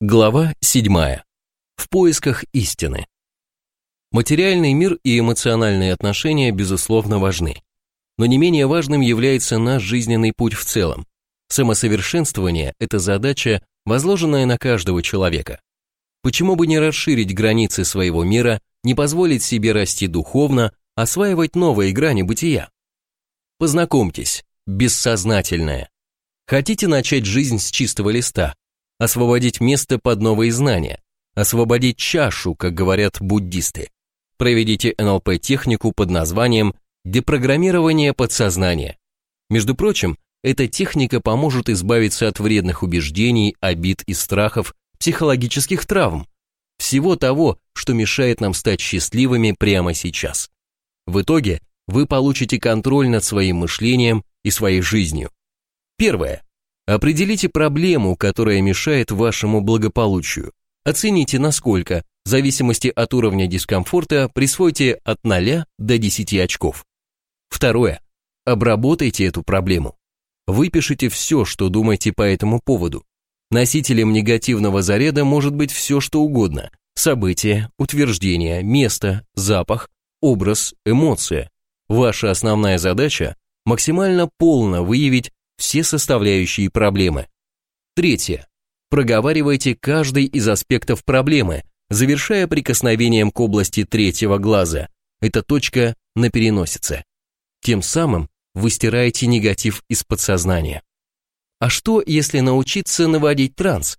Глава 7. В поисках истины. Материальный мир и эмоциональные отношения, безусловно, важны. Но не менее важным является наш жизненный путь в целом. Самосовершенствование – это задача, возложенная на каждого человека. Почему бы не расширить границы своего мира, не позволить себе расти духовно, осваивать новые грани бытия? Познакомьтесь, бессознательное. Хотите начать жизнь с чистого листа, освободить место под новые знания, освободить чашу, как говорят буддисты. Проведите НЛП-технику под названием «депрограммирование подсознания». Между прочим, эта техника поможет избавиться от вредных убеждений, обид и страхов, психологических травм, всего того, что мешает нам стать счастливыми прямо сейчас. В итоге вы получите контроль над своим мышлением и своей жизнью. Первое. Определите проблему, которая мешает вашему благополучию. Оцените, насколько, в зависимости от уровня дискомфорта, присвойте от 0 до 10 очков. Второе. Обработайте эту проблему. Выпишите все, что думаете по этому поводу. Носителем негативного заряда может быть все, что угодно. Событие, утверждение, место, запах, образ, эмоция. Ваша основная задача – максимально полно выявить все составляющие проблемы. Третье. Проговаривайте каждый из аспектов проблемы, завершая прикосновением к области третьего глаза. Это точка на переносице. Тем самым вы стираете негатив из подсознания. А что, если научиться наводить транс?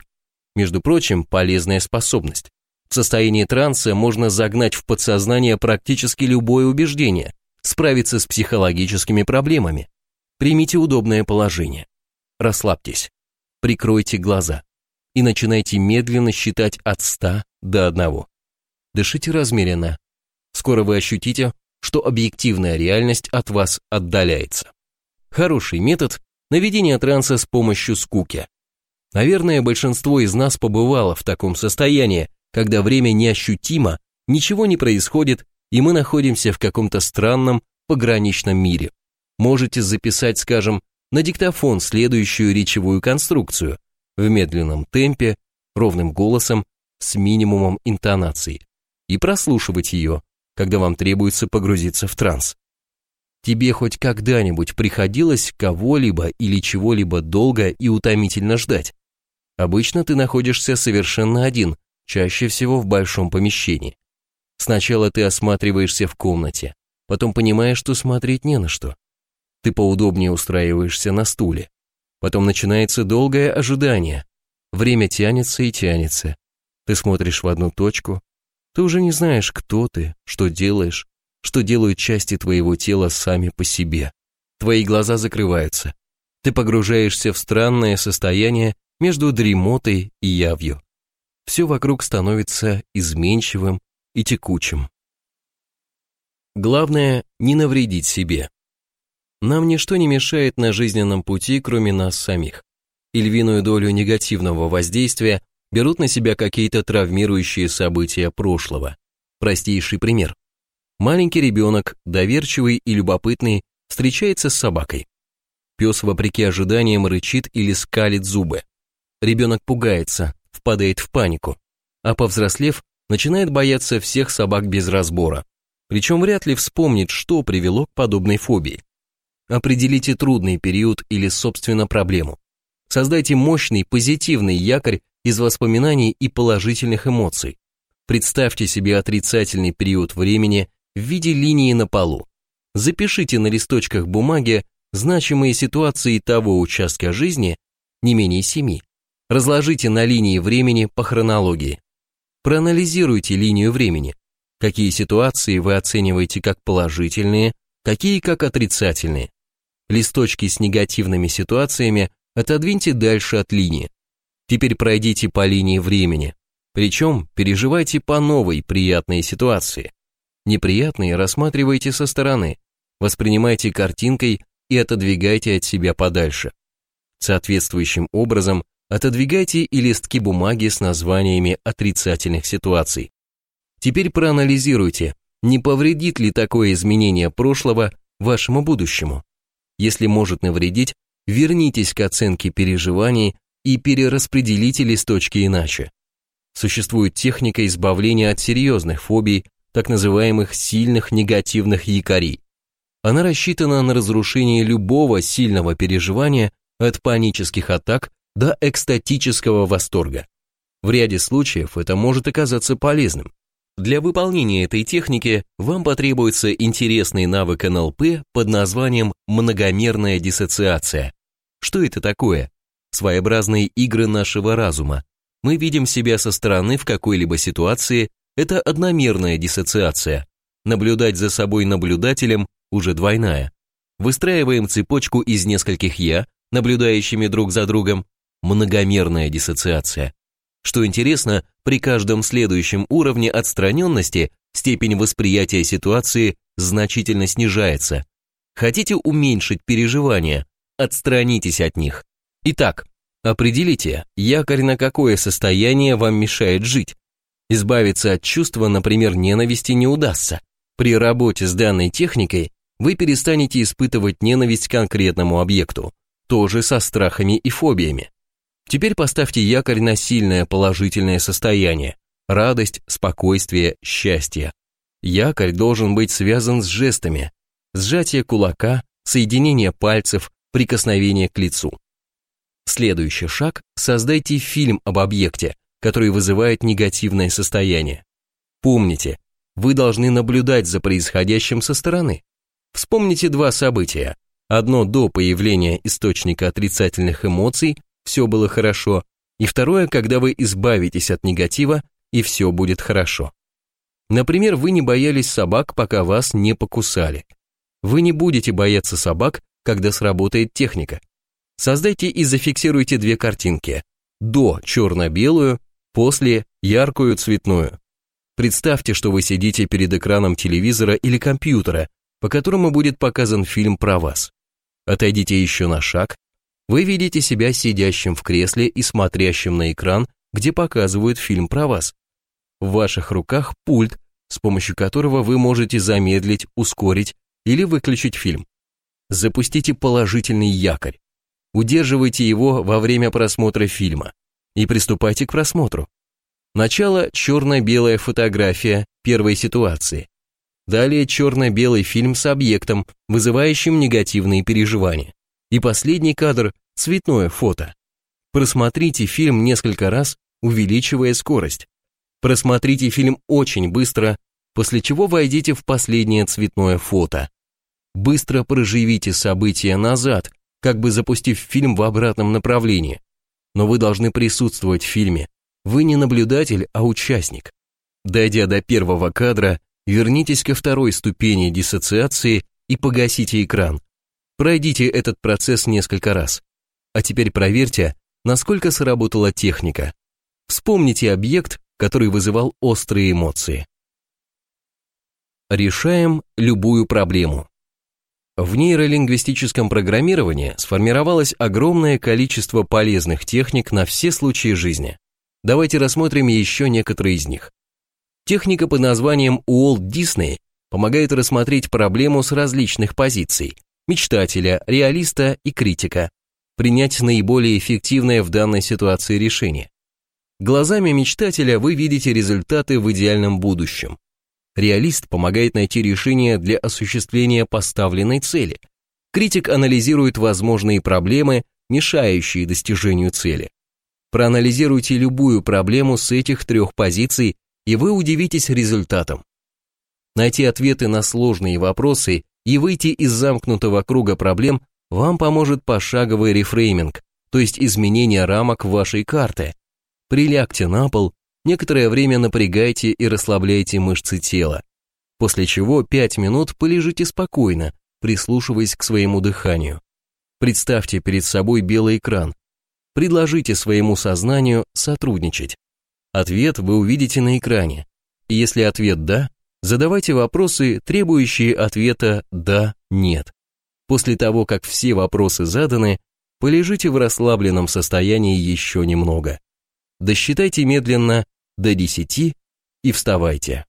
Между прочим, полезная способность. В состоянии транса можно загнать в подсознание практически любое убеждение, справиться с психологическими проблемами. Примите удобное положение. Расслабьтесь. Прикройте глаза. И начинайте медленно считать от 100 до 1. Дышите размеренно. Скоро вы ощутите, что объективная реальность от вас отдаляется. Хороший метод – наведение транса с помощью скуки. Наверное, большинство из нас побывало в таком состоянии, когда время неощутимо, ничего не происходит, и мы находимся в каком-то странном пограничном мире можете записать, скажем, на диктофон следующую речевую конструкцию в медленном темпе, ровным голосом, с минимумом интонации и прослушивать ее, когда вам требуется погрузиться в транс. Тебе хоть когда-нибудь приходилось кого-либо или чего-либо долго и утомительно ждать? Обычно ты находишься совершенно один, чаще всего в большом помещении. Сначала ты осматриваешься в комнате, потом понимаешь, что смотреть не на что. Ты поудобнее устраиваешься на стуле. Потом начинается долгое ожидание. Время тянется и тянется. Ты смотришь в одну точку. Ты уже не знаешь, кто ты, что делаешь, что делают части твоего тела сами по себе. Твои глаза закрываются. Ты погружаешься в странное состояние между дремотой и явью. Все вокруг становится изменчивым и текучим. Главное – не навредить себе. Нам ничто не мешает на жизненном пути, кроме нас самих. И львиную долю негативного воздействия берут на себя какие-то травмирующие события прошлого. Простейший пример. Маленький ребенок, доверчивый и любопытный, встречается с собакой. Пес, вопреки ожиданиям, рычит или скалит зубы. Ребенок пугается, впадает в панику, а повзрослев, начинает бояться всех собак без разбора. Причем вряд ли вспомнит, что привело к подобной фобии. Определите трудный период или, собственно, проблему. Создайте мощный позитивный якорь из воспоминаний и положительных эмоций. Представьте себе отрицательный период времени в виде линии на полу. Запишите на листочках бумаги значимые ситуации того участка жизни, не менее семи. Разложите на линии времени по хронологии. Проанализируйте линию времени. Какие ситуации вы оцениваете как положительные, какие как отрицательные. Листочки с негативными ситуациями отодвиньте дальше от линии. Теперь пройдите по линии времени. Причем переживайте по новой приятные ситуации. Неприятные рассматривайте со стороны, воспринимайте картинкой и отодвигайте от себя подальше. Соответствующим образом отодвигайте и листки бумаги с названиями отрицательных ситуаций. Теперь проанализируйте, не повредит ли такое изменение прошлого вашему будущему. Если может навредить, вернитесь к оценке переживаний и перераспределите листочки иначе. Существует техника избавления от серьезных фобий, так называемых сильных негативных якорей. Она рассчитана на разрушение любого сильного переживания от панических атак до экстатического восторга. В ряде случаев это может оказаться полезным. Для выполнения этой техники вам потребуется интересный навык НЛП под названием многомерная диссоциация. Что это такое? Своеобразные игры нашего разума. Мы видим себя со стороны в какой-либо ситуации, это одномерная диссоциация. Наблюдать за собой наблюдателем уже двойная. Выстраиваем цепочку из нескольких «я», наблюдающими друг за другом, многомерная диссоциация. Что интересно, при каждом следующем уровне отстраненности степень восприятия ситуации значительно снижается. Хотите уменьшить переживания? Отстранитесь от них. Итак, определите, якорь на какое состояние вам мешает жить. Избавиться от чувства, например, ненависти не удастся. При работе с данной техникой вы перестанете испытывать ненависть к конкретному объекту, тоже со страхами и фобиями. Теперь поставьте якорь на сильное положительное состояние, радость, спокойствие, счастье. Якорь должен быть связан с жестами, сжатие кулака, соединение пальцев, прикосновение к лицу. Следующий шаг – создайте фильм об объекте, который вызывает негативное состояние. Помните, вы должны наблюдать за происходящим со стороны. Вспомните два события. Одно до появления источника отрицательных эмоций, все было хорошо, и второе, когда вы избавитесь от негатива, и все будет хорошо. Например, вы не боялись собак, пока вас не покусали. Вы не будете бояться собак, когда сработает техника. Создайте и зафиксируйте две картинки. До черно-белую, после яркую цветную. Представьте, что вы сидите перед экраном телевизора или компьютера, по которому будет показан фильм про вас. Отойдите еще на шаг. Вы видите себя сидящим в кресле и смотрящим на экран, где показывают фильм про вас. В ваших руках пульт, с помощью которого вы можете замедлить, ускорить или выключить фильм. Запустите положительный якорь. Удерживайте его во время просмотра фильма и приступайте к просмотру. Начало – черно-белая фотография первой ситуации. Далее черно-белый фильм с объектом, вызывающим негативные переживания. И последний кадр – цветное фото. Просмотрите фильм несколько раз, увеличивая скорость. Просмотрите фильм очень быстро, после чего войдите в последнее цветное фото. Быстро проживите события назад, как бы запустив фильм в обратном направлении. Но вы должны присутствовать в фильме. Вы не наблюдатель, а участник. Дойдя до первого кадра, вернитесь ко второй ступени диссоциации и погасите экран. Пройдите этот процесс несколько раз. А теперь проверьте, насколько сработала техника. Вспомните объект, который вызывал острые эмоции. Решаем любую проблему. В нейролингвистическом программировании сформировалось огромное количество полезных техник на все случаи жизни. Давайте рассмотрим еще некоторые из них. Техника под названием Уолт Дисней помогает рассмотреть проблему с различных позиций – мечтателя, реалиста и критика, принять наиболее эффективное в данной ситуации решение. Глазами мечтателя вы видите результаты в идеальном будущем. Реалист помогает найти решение для осуществления поставленной цели. Критик анализирует возможные проблемы, мешающие достижению цели. Проанализируйте любую проблему с этих трех позиций, и вы удивитесь результатом. Найти ответы на сложные вопросы и выйти из замкнутого круга проблем вам поможет пошаговый рефрейминг, то есть изменение рамок вашей карты. Прилягте на пол Некоторое время напрягайте и расслабляйте мышцы тела, после чего 5 минут полежите спокойно, прислушиваясь к своему дыханию. Представьте перед собой белый экран. Предложите своему сознанию сотрудничать. Ответ вы увидите на экране. Если ответ «да», задавайте вопросы, требующие ответа «да», «нет». После того, как все вопросы заданы, полежите в расслабленном состоянии еще немного. Досчитайте медленно до 10 и вставайте.